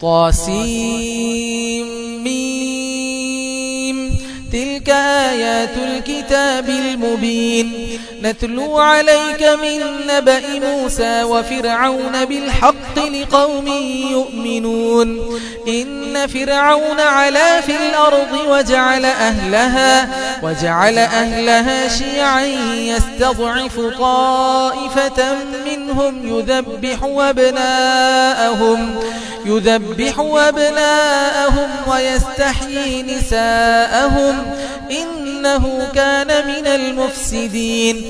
طاسيم. تلك آيات الكتاب المبين. نتلو عليك من نبأ موسى وفرعون بالحق لقوم يؤمنون. إن فرعون علا في الأرض وجعل أهلها وجعل أهلها شيعا يستضعف طائفة منهم يذبح أبناءهم يذبح أبناءهم ويستحيي نساءهم. إنه كان من المفسدين.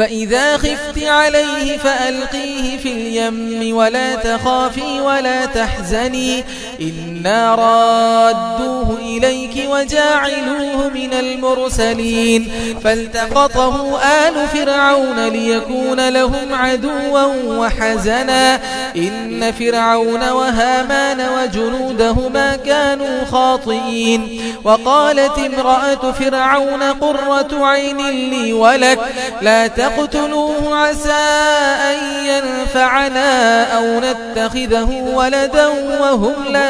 فإذا خفت عليه فألقيه في اليم ولا تخافي ولا تحزني إنا رادوه إليك وجاعلوه من المرسلين فالتقطه آل فرعون ليكون لهم عدوا وحزنا إن فرعون وهامان وجنودهما كانوا خاطئين وقالت امرأة فرعون قرة عين لي ولك لا تقتلوه عسى أن ينفعنا أو نتخذه ولدا وهم لا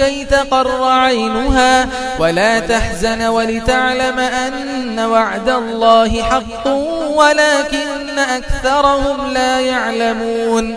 كي تقر عينها ولا تحزن ولتعلم أن وعد الله حق ولكن أكثرهم لا يعلمون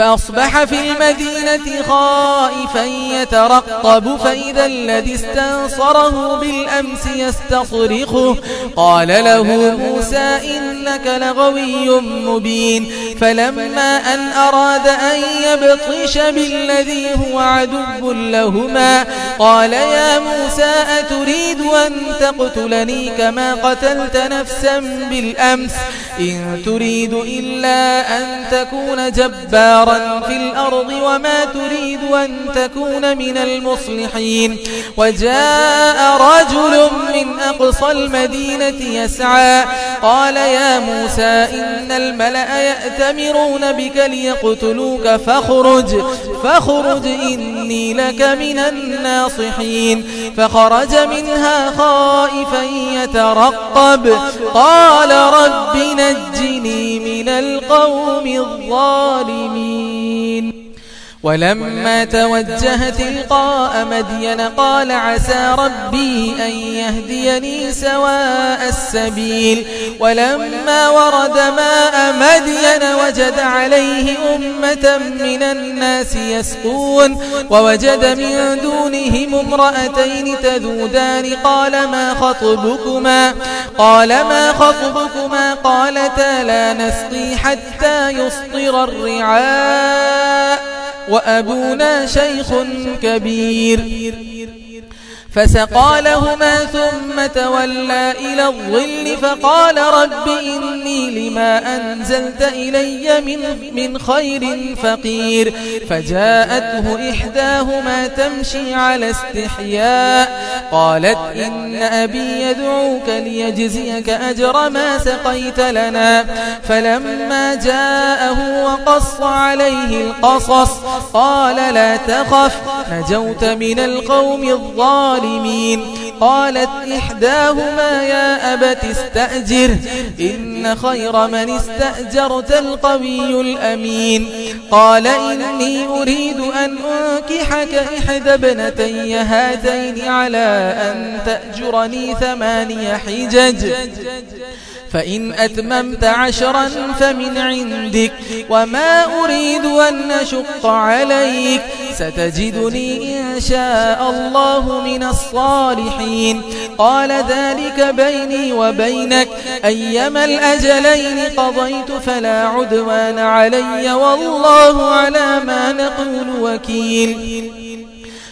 فأصبح في المدينة خائفا يترقب فإذا الذي استنصره بالأمس يستصرخه. قال له موسى إنك لغوي مبين. فلما أن أراد أن يبطش بالذي هو عدو لهما قال يا موسى أتريد أن تقتلني كما قتلت نفسا بالأمس؟ إن تريد إلا أن تكون جبارا. نارا في الأرض وما تريد أن تكون من المصلحين. وجاء رجل من أقصى المدينة يسعى. قال يا موسى إن الملأ يأتمرون بك ليقتلوك فاخرج فاخرج إني لك من الناصحين. فخرج منها خائفا يترقب. قال رب نجني من القوم الظالمين. ولما توجه تلقاء مدين قال عسى ربي أن يهديني سواء السبيل. ولما ورد ماء مدين وجد عليه أمة من الناس يسقون ووجد من دونهم امرأتين تذودان. قال ما خطبكما؟ قال ما خطبكما؟ قالتا لا نسقي حتى يصطر الرعاء. وأبونا شيخ كبير. فسقى لهما ثم تولى إلى الظل فقال رب إني لما أنزلت إلي من, من خير فقير فجاءته إحداهما تمشي على استحياء قالت إن أبي يدعوك ليجزيك أجر ما سقيت لنا فلما جاءه وقص عليه القصص قال لا تخف نجوت من القوم الظالمين الظالمين. قالت إحداهما يا أبت استأجر إن خير من استأجرت القوي الأمين. قال إني أريد أن أنكحك إحدى ابنتي هاتين على أن تأجرني ثماني حجج. فإن أتممت عشرا فمن عندك وما أريد أن أشق عليك ستجدني إن شاء الله من الصالحين قال ذلك بيني وبينك أيما الأجلين قضيت فلا عدوان علي والله على ما نقول وكيل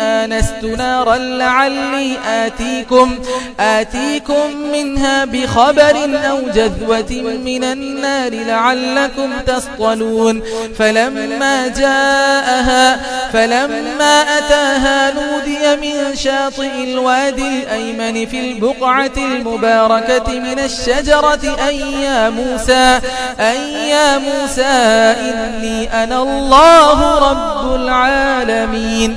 آنست نارا لعلي آتيكم, آتيكم منها بخبر أو جذوة من النار لعلكم تصطلون. فلما جاءها فلما أتاها نودي من شاطئ الوادي الأيمن في البقعة المباركة من الشجرة أي يا موسى أي يا موسى إني أنا الله رب العالمين.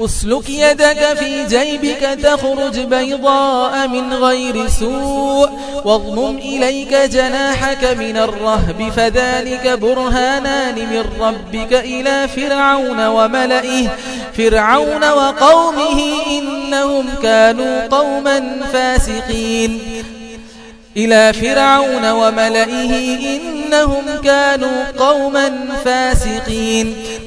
أسلك يدك في جيبك تخرج بيضاء من غير سوء واضمم إليك جناحك من الرهب فذلك برهانان من ربك إلى فرعون وملئه فرعون وقومه إنهم كانوا قوما فاسقين إلى فرعون وملئه إنهم كانوا قوما فاسقين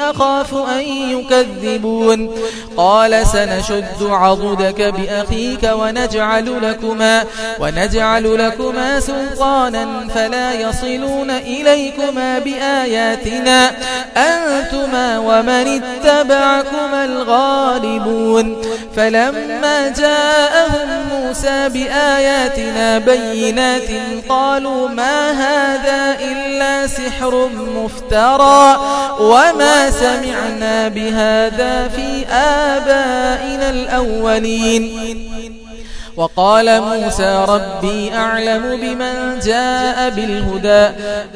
أخاف أن يكذبون. قال سنشد عضدك بأخيك ونجعل لكما, ونجعل لكما سلطانا فلا يصلون إليكما بآياتنا. أنتما ومن اتبعكما الغالبون. فلما جاءهم موسى بآياتنا بينات قالوا ما هذا إلا سحر مفترى. وما سمعنا بهذا في آبائنا الأولين. وقال موسى ربي أعلم بمن جاء بالهدى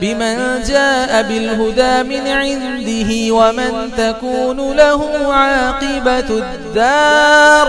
بمن جاء بالهدى من عنده ومن تكون له عاقبة الدار.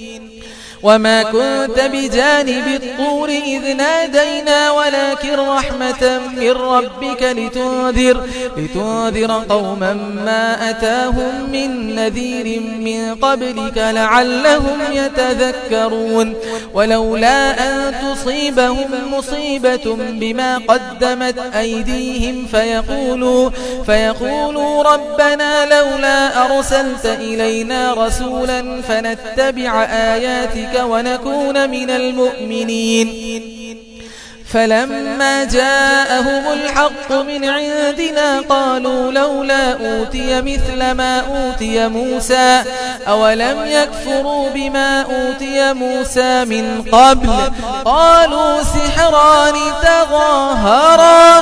وما كنت بجانب الطور إذ نادينا ولكن رحمة من ربك لتنذر, لتنذر قوما ما أتاهم من نذير من قبلك لعلهم يتذكرون ولولا أن تصيبهم مصيبة بما قدمت أيديهم فيقولوا, فيقولوا ربنا لولا أرسلت إلينا رسولا فنتبع آياتك ربك ونكون من المؤمنين. فلما جاءهم الحق من عندنا قالوا لولا أوتي مثل ما أوتي موسى أولم يكفروا بما أوتي موسى من قبل؟ قالوا سحران تظاهرا.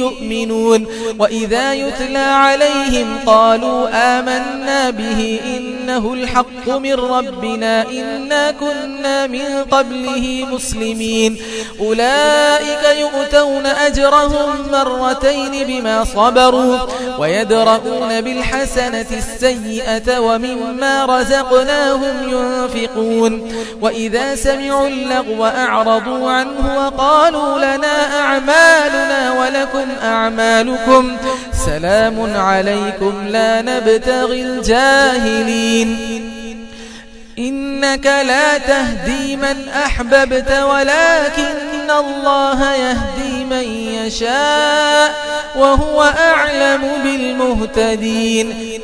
يؤمنون وإذا يتلى عليهم قالوا آمنا به إنه الحق من ربنا إنا كنا من قبله مسلمين أولئك يؤتون أجرهم مرتين بما صبروا ويدرؤون بالحسنة السيئة ومما رزقناهم ينفقون وإذا سمعوا اللغو أعرضوا عنه وقالوا لنا أعمالنا ولكم أعمالكم سلام عليكم لا نبتغي الجاهلين إنك لا تهدي من أحببت ولكن الله يهدي من يشاء وهو أعلم بالمهتدين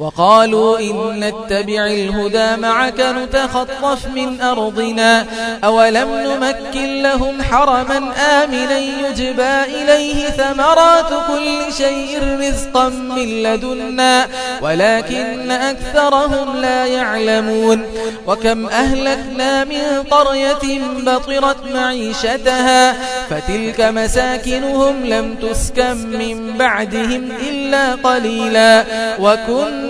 وقالوا إن نتبع الهدى معك نتخطف من أرضنا. أولم نمكن لهم حرما آمنا يجبى إليه ثمرات كل شيء رزقا من لدنا ولكن أكثرهم لا يعلمون. وكم أهلكنا من قرية بطرت معيشتها فتلك مساكنهم لم تسكن من بعدهم إلا قليلا. وكنا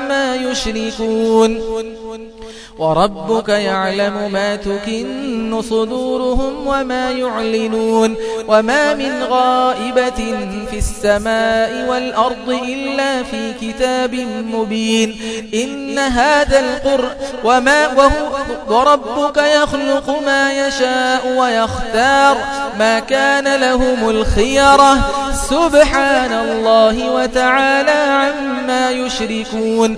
يشركون وربك يعلم ما تكن صدورهم وما يعلنون. وما من غائبة في السماء والأرض إلا في كتاب مبين. إن هذا القر وما وهو وربك يخلق ما يشاء ويختار ما كان لهم الخيرة. سبحان الله وتعالى عما يشركون.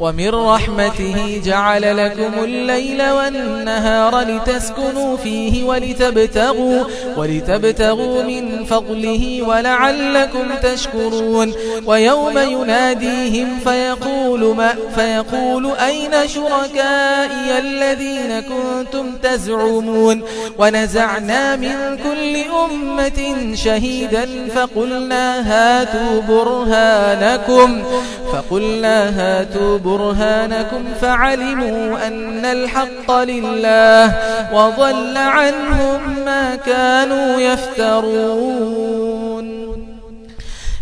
ومن رحمته جعل لكم الليل والنهار لتسكنوا فيه ولتبتغوا, ولتبتغوا من فضله ولعلكم تشكرون. ويوم يناديهم فيقول, ما فيقول أين شركائي الذين كنتم تزعمون؟ ونزعنا من كل أمة شهيدا فقلنا هاتوا برهانكم فقلنا هاتوا برهانكم فعلموا أن الحق لله وضل عنهم ما كانوا يفترون.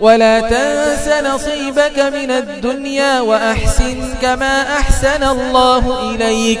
ولا تنس نصيبك من الدنيا وأحسن كما أحسن الله إليك.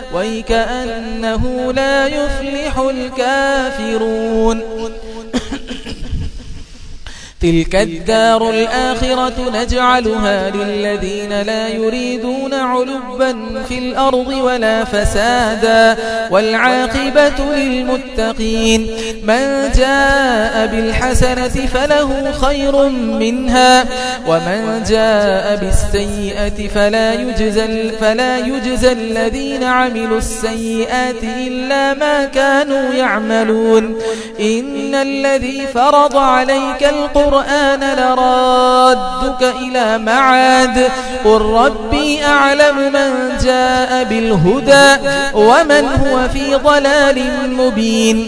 ويكأنه لا يفلح الكافرون. تلك الدار الآخرة نجعلها للذين لا يريدون علبا في الأرض ولا فسادا والعاقبة للمتقين من جاء بالحسنة فله خير منها ومن جاء بالسيئة فلا يجزى, فلا يجزى الذين عملوا السيئات إلا ما كانوا يعملون إن الذي فرض عليك القرآن القرآن لرادك إلى معاد. قل ربي أعلم من جاء بالهدى ومن هو في ضلال مبين.